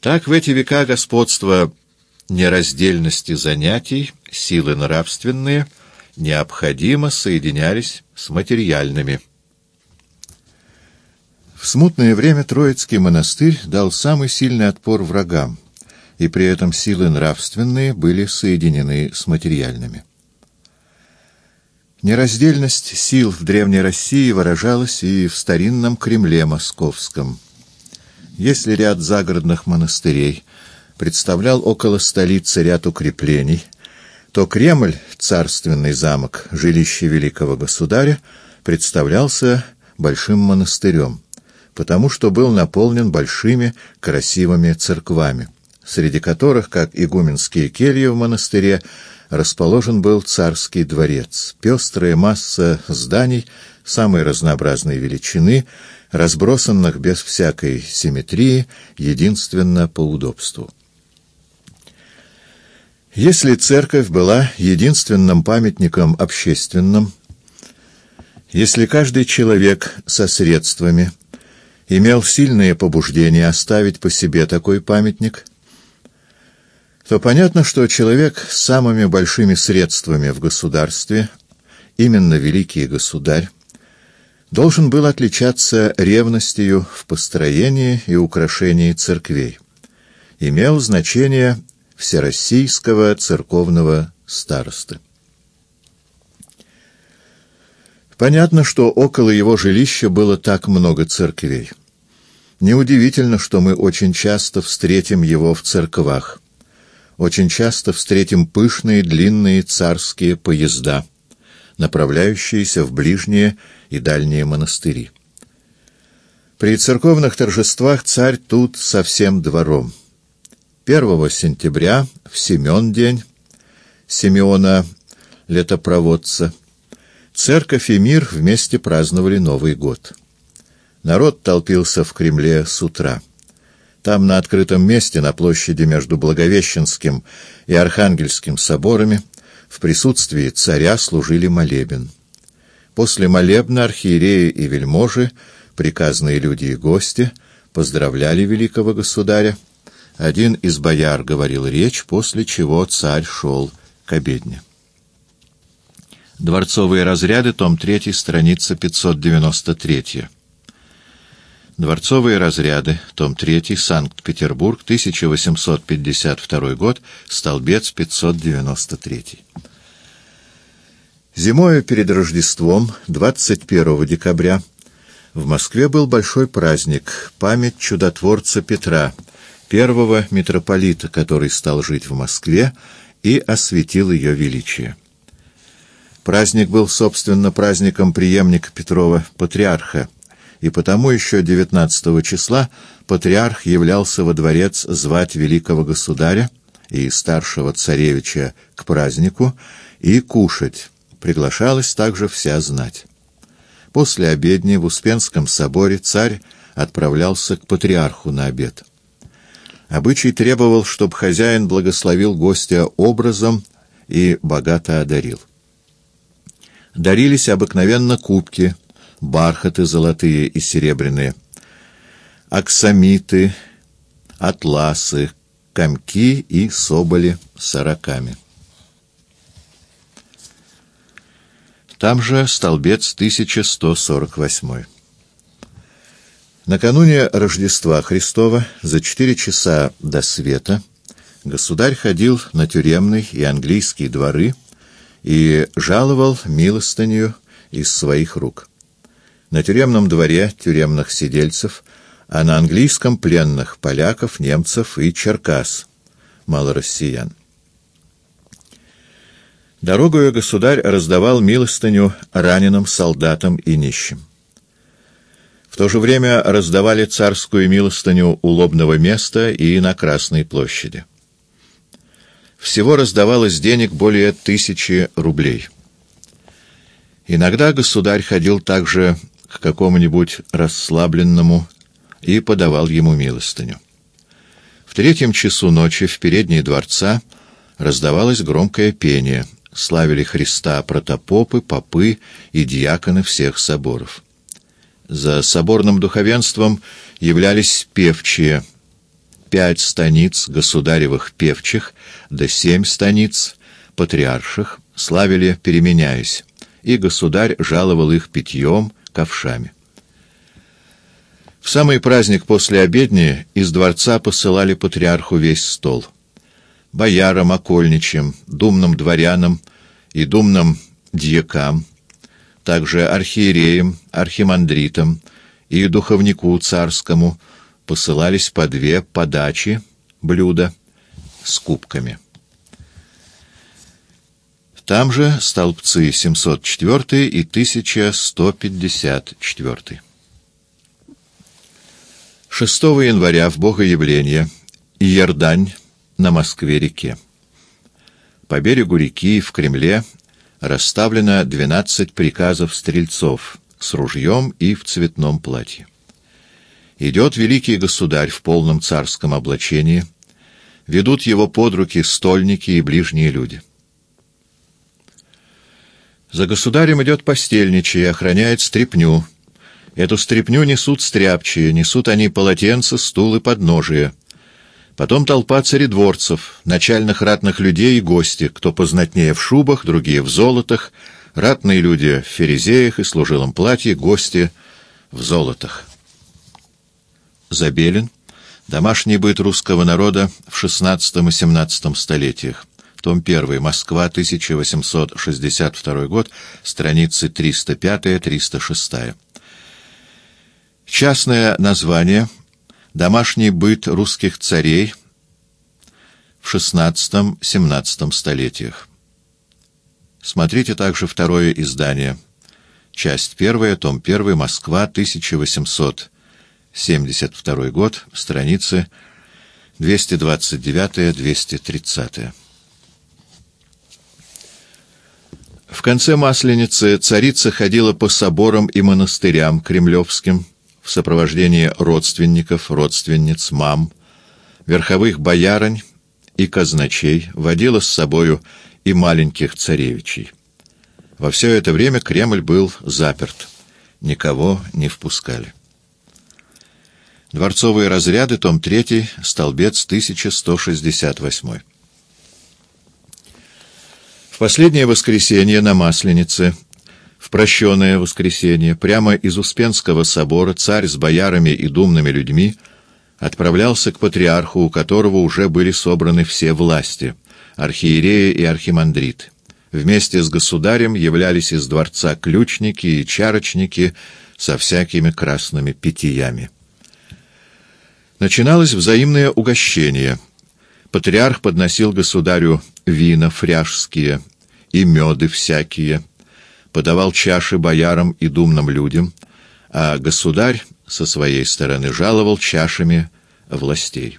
Так в эти века господства нераздельности занятий, силы нравственные, необходимо соединялись с материальными. В смутное время Троицкий монастырь дал самый сильный отпор врагам, и при этом силы нравственные были соединены с материальными. Нераздельность сил в Древней России выражалась и в старинном Кремле московском. Если ряд загородных монастырей представлял около столицы ряд укреплений, то Кремль, царственный замок, жилище великого государя, представлялся большим монастырем, потому что был наполнен большими красивыми церквами, среди которых, как игуменские кельи в монастыре, расположен был царский дворец, пестрая масса зданий самой разнообразной величины, разбросанных без всякой симметрии, единственно по удобству. Если церковь была единственным памятником общественным, если каждый человек со средствами имел сильное побуждение оставить по себе такой памятник, то понятно, что человек с самыми большими средствами в государстве, именно великий государь, должен был отличаться ревностью в построении и украшении церквей. Имел значение всероссийского церковного старосты. Понятно, что около его жилища было так много церквей. Неудивительно, что мы очень часто встретим его в церквах, очень часто встретим пышные длинные царские поезда, направляющиеся в ближние и дальние монастыри. При церковных торжествах царь тут со всем двором. 1 сентября, в Семен день, Симеона летопроводца, церковь и мир вместе праздновали Новый год. Народ толпился в Кремле с утра. Там, на открытом месте, на площади между Благовещенским и Архангельским соборами, в присутствии царя служили молебен. После молебна архиереи и вельможи, приказные люди и гости, поздравляли великого государя. Один из бояр говорил речь, после чего царь шел к обедне. Дворцовые разряды, том 3, страница 593. Дворцовые разряды, том 3, Санкт-Петербург, 1852 год, столбец 593. Зимою перед Рождеством, 21 декабря, в Москве был большой праздник, память чудотворца Петра, первого митрополита, который стал жить в Москве и осветил ее величие. Праздник был, собственно, праздником преемника Петрова, патриарха, и потому еще 19 числа патриарх являлся во дворец звать великого государя и старшего царевича к празднику и кушать. Приглашалась также вся знать. После обедни в Успенском соборе царь отправлялся к патриарху на обед. Обычай требовал, чтобы хозяин благословил гостя образом и богато одарил. Дарились обыкновенно кубки — бархаты золотые и серебряные, аксамиты, атласы, комки и соболи сороками. Там же столбец 1148. Накануне Рождества Христова за четыре часа до света государь ходил на тюремный и английские дворы и жаловал милостыню из своих рук на тюремном дворе тюремных сидельцев, а на английском пленных поляков, немцев и черкас, малороссиян. Дорогою государь раздавал милостыню раненым солдатам и нищим. В то же время раздавали царскую милостыню у лобного места и на Красной площади. Всего раздавалось денег более тысячи рублей. Иногда государь ходил также к какому-нибудь расслабленному и подавал ему милостыню. В третьем часу ночи в передней дворца раздавалось громкое пение, славили Христа протопопы, попы и диаконы всех соборов. За соборным духовенством являлись певчие, пять станиц государевых певчих, да семь станиц патриарших славили, переменяясь, и государь жаловал их питьем, ковшами. В самый праздник после обедни из дворца посылали патриарху весь стол. Боярам, окольничьим, думным дворянам и думным дьякам, также архиереям, архимандритам и духовнику царскому посылались по две подачи блюда с кубками. Там же столбцы 704 и 1154. 6 января в Богоявление Иордань на Москве-реке. По берегу реки в Кремле расставлено 12 приказов стрельцов с ружьем и в цветном платье. Идет великий государь в полном царском облачении, ведут его под руки стольники и ближние люди. За государем идет постельничий и охраняет стряпню. Эту стряпню несут стряпчие, несут они полотенца, стулы, подножия. Потом толпа царедворцев, начальных ратных людей и гости, кто познатнее в шубах, другие в золотах, ратные люди в ферезеях и служилом платье, гости в золотах. Забелин. Домашний быт русского народа в XVI и XVII столетиях. Том 1. Москва, 1862 год, страницы 305-306. Частное название «Домашний быт русских царей» в XVI-XVII столетиях. Смотрите также второе издание. Часть первая, том 1, Москва, 1872 год, страницы 229-230. В конце Масленицы царица ходила по соборам и монастырям кремлевским в сопровождении родственников, родственниц, мам, верховых боярынь и казначей, водила с собою и маленьких царевичей. Во все это время Кремль был заперт, никого не впускали. Дворцовые разряды, том 3, столбец 1168 последнее воскресенье на Масленице, в прощенное воскресенье, прямо из Успенского собора царь с боярами и думными людьми отправлялся к патриарху, у которого уже были собраны все власти, архиереи и архимандриты. Вместе с государем являлись из дворца ключники и чарочники со всякими красными питьями. Начиналось взаимное угощение. Патриарх подносил государю вина фряжские и меды всякие, подавал чаши боярам и думным людям, а государь со своей стороны жаловал чашами властей.